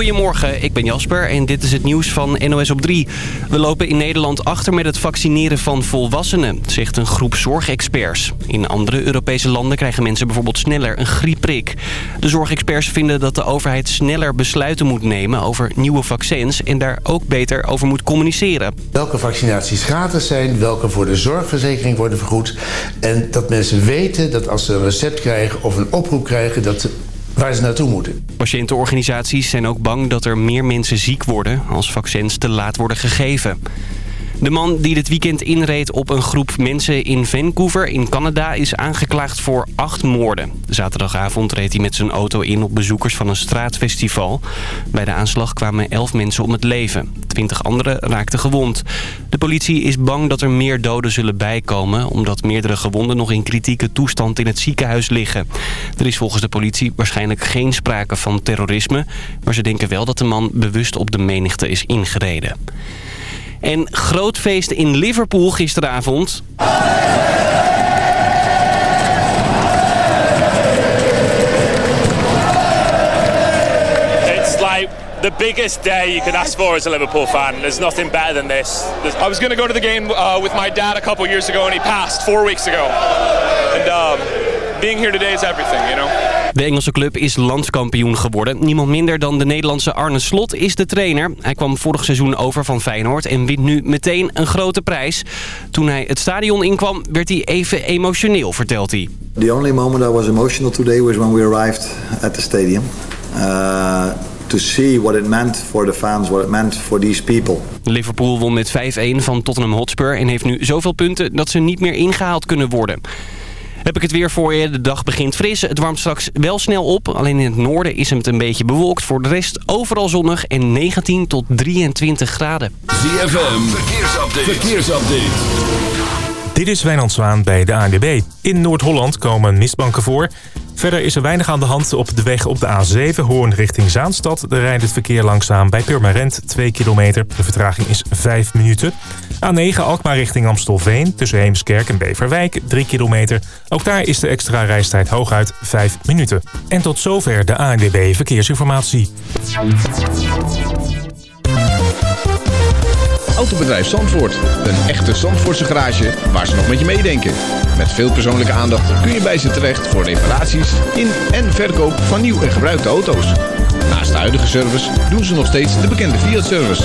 Goedemorgen, ik ben Jasper en dit is het nieuws van NOS op 3. We lopen in Nederland achter met het vaccineren van volwassenen, zegt een groep zorgexperts. In andere Europese landen krijgen mensen bijvoorbeeld sneller een griepprik. De zorgexperts vinden dat de overheid sneller besluiten moet nemen over nieuwe vaccins... en daar ook beter over moet communiceren. Welke vaccinaties gratis zijn, welke voor de zorgverzekering worden vergoed. En dat mensen weten dat als ze een recept krijgen of een oproep krijgen... dat waar ze naartoe moeten. Patiëntenorganisaties zijn ook bang dat er meer mensen ziek worden als vaccins te laat worden gegeven. De man die dit weekend inreed op een groep mensen in Vancouver in Canada is aangeklaagd voor acht moorden. Zaterdagavond reed hij met zijn auto in op bezoekers van een straatfestival. Bij de aanslag kwamen elf mensen om het leven. Twintig anderen raakten gewond. De politie is bang dat er meer doden zullen bijkomen... omdat meerdere gewonden nog in kritieke toestand in het ziekenhuis liggen. Er is volgens de politie waarschijnlijk geen sprake van terrorisme... maar ze denken wel dat de man bewust op de menigte is ingereden. En groot feest in Liverpool gisteravond. It's like the biggest day you could ask for as a Liverpool fan. There's nothing better than this. There's... I was going to go to the game uh, with my dad a couple years ago and he passed four weeks ago. And um, being here today is everything, you know. De Engelse club is landskampioen geworden. Niemand minder dan de Nederlandse Arne Slot is de trainer. Hij kwam vorig seizoen over van Feyenoord en wint nu meteen een grote prijs. Toen hij het stadion inkwam werd hij even emotioneel, vertelt hij. The only moment I was emotional today was when we arrived at the stadium. Uh, to see what it meant for the fans, what it meant for these people. Liverpool won met 5-1 van Tottenham Hotspur en heeft nu zoveel punten dat ze niet meer ingehaald kunnen worden. Heb ik het weer voor je. De dag begint fris. Het warmt straks wel snel op. Alleen in het noorden is het een beetje bewolkt. Voor de rest overal zonnig en 19 tot 23 graden. ZFM, verkeersupdate. verkeersupdate. Dit is Wijnand Zwaan bij de ANWB. In Noord-Holland komen mistbanken voor. Verder is er weinig aan de hand op de weg op de A7 Hoorn richting Zaanstad. Daar rijdt het verkeer langzaam bij Purmerend 2 kilometer. De vertraging is 5 minuten. A9 Alkmaar richting Amstelveen tussen Heemskerk en Beverwijk 3 kilometer. Ook daar is de extra reistijd hooguit 5 minuten. En tot zover de ANWB Verkeersinformatie. Autobedrijf Zandvoort. Een echte Zandvoortse garage waar ze nog met je meedenken. Met veel persoonlijke aandacht kun je bij ze terecht voor reparaties in en verkoop van nieuw en gebruikte auto's. Naast de huidige service doen ze nog steeds de bekende Fiat-service.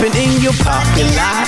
We in your parking lot.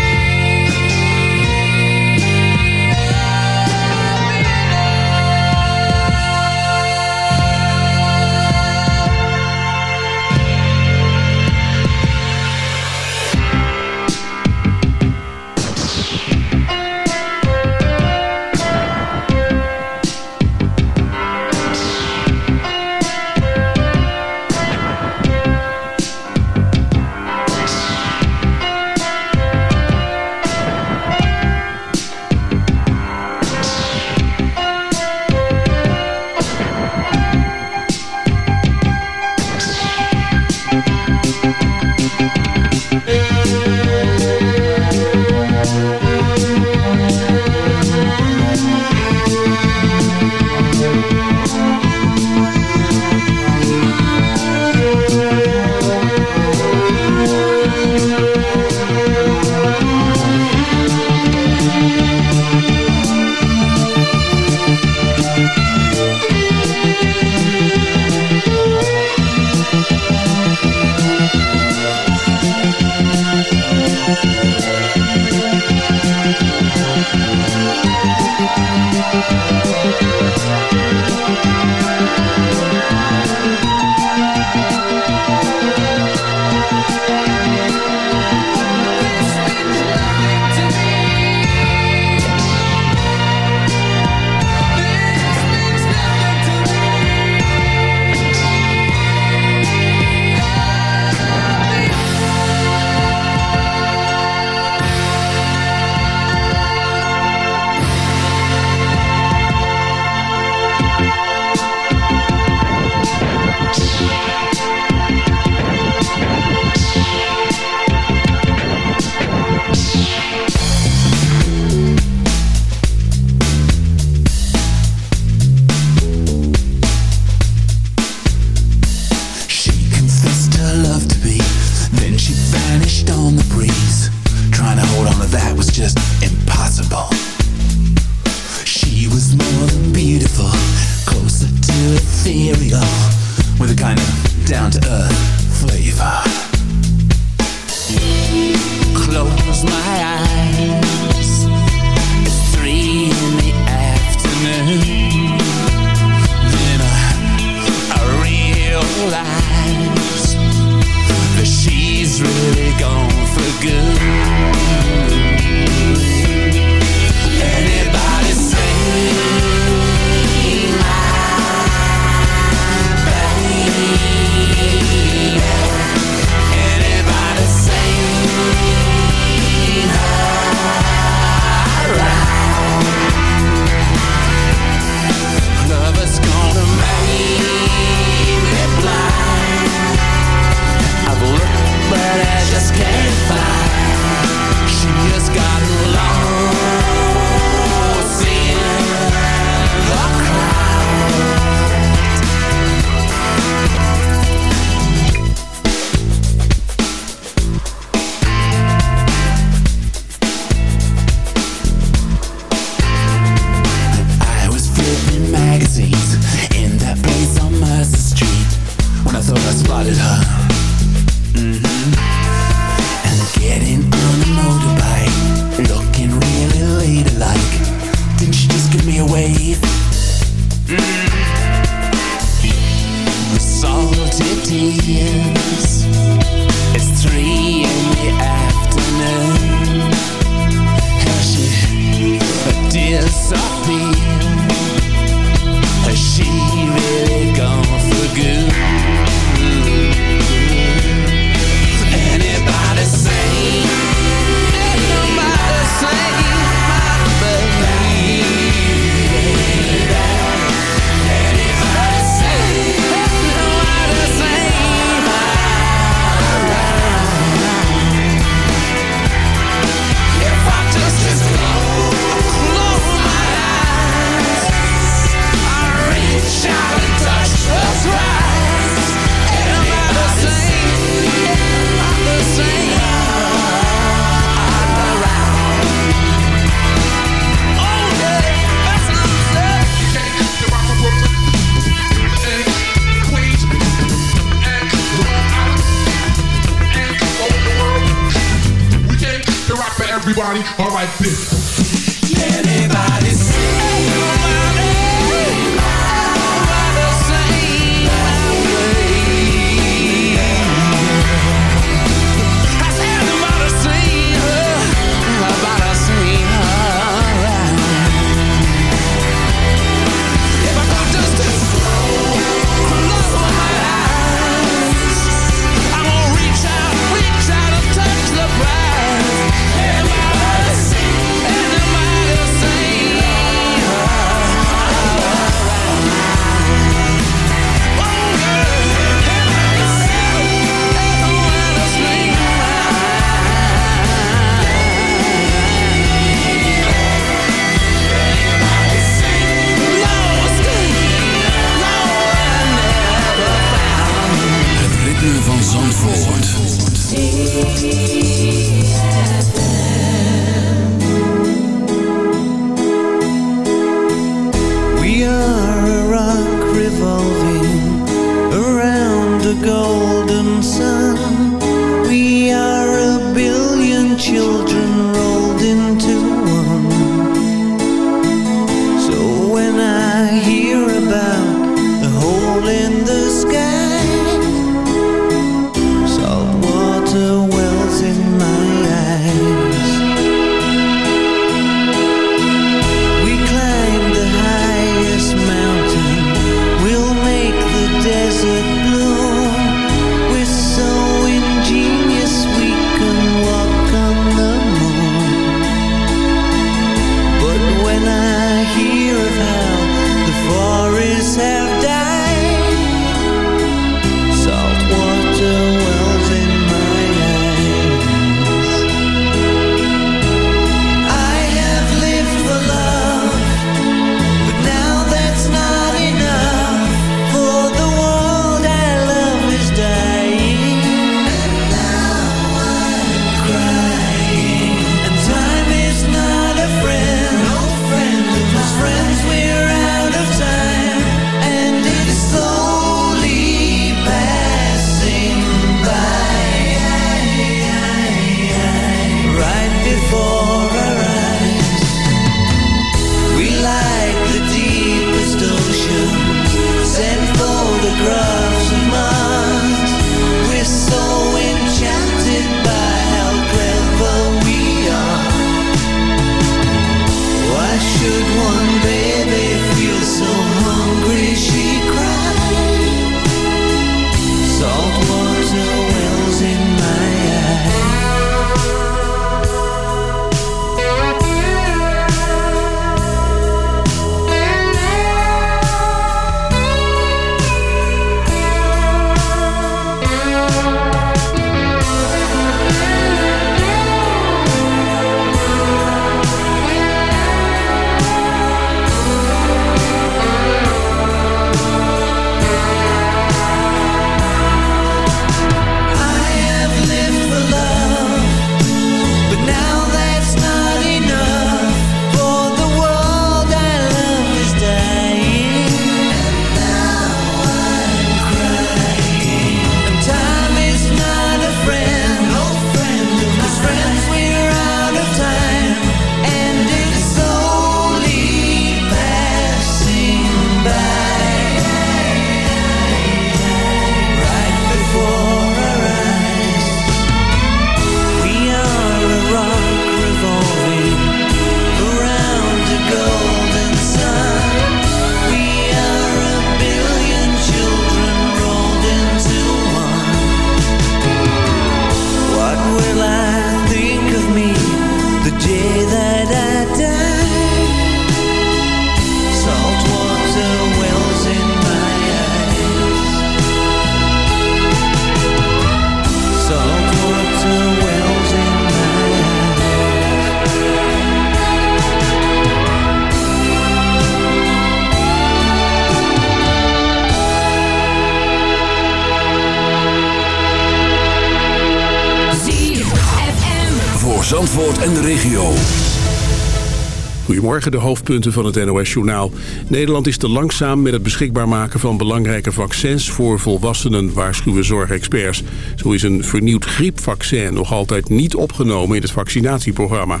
de hoofdpunten van het NOS-journaal. Nederland is te langzaam met het beschikbaar maken van belangrijke vaccins... voor volwassenen, waarschuwen zorgexperts. Zo is een vernieuwd griepvaccin nog altijd niet opgenomen in het vaccinatieprogramma.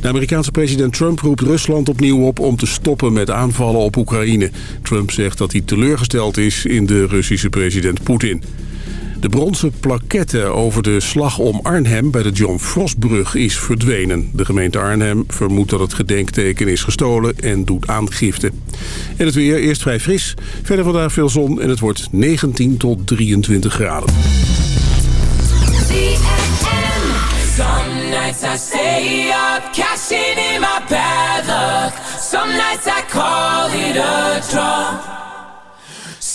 De Amerikaanse president Trump roept Rusland opnieuw op om te stoppen met aanvallen op Oekraïne. Trump zegt dat hij teleurgesteld is in de Russische president Poetin. De bronzen plaquette over de slag om Arnhem bij de John Frostbrug is verdwenen. De gemeente Arnhem vermoedt dat het gedenkteken is gestolen en doet aangifte. En het weer eerst vrij fris, verder vandaag veel zon en het wordt 19 tot 23 graden. I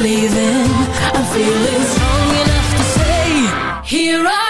believing. I'm feeling strong enough to say Here I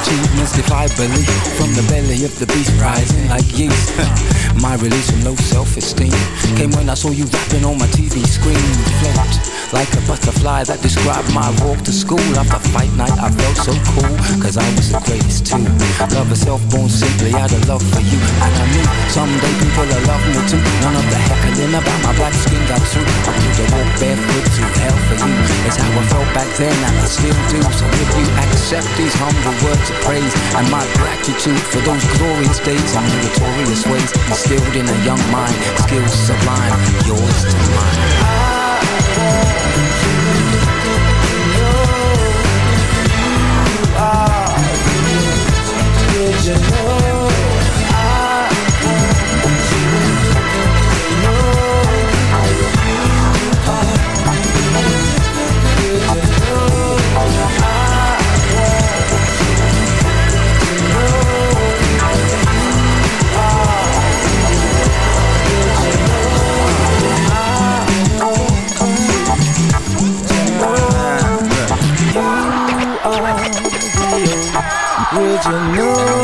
achievements defy belief. From the belly of the beast rising like yeast My release from low self-esteem. Came when I saw you rapping on my TV screen. Float like a butterfly that described my walk to school. After fight night I felt so cool Cause I was the greatest too. Love herself born simply out of love for you. And I knew someday people will love me too. None of the heckling about my black skin got through. I knew to walk barefoot through hell for you. It's how I felt back then and I still do. So if you accept these humble words of praise And my gratitude for those glorious days And meritorious ways Instilled in a young mind Skills sublime Yours to mine. Would you know?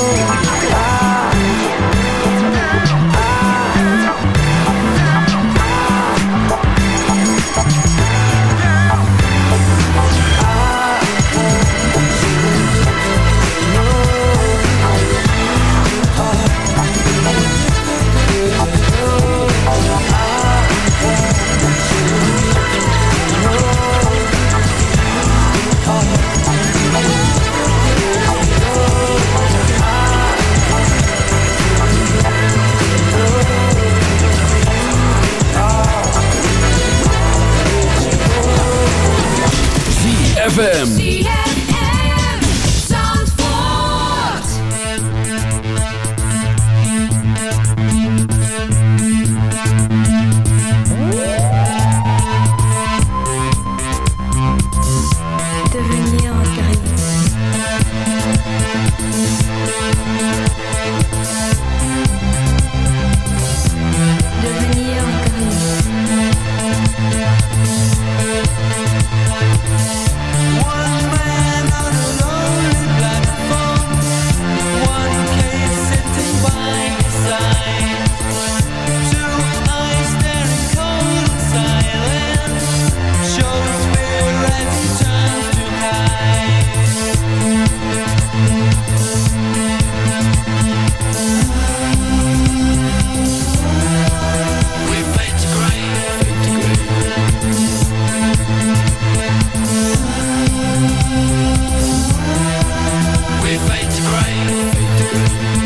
fade to grey.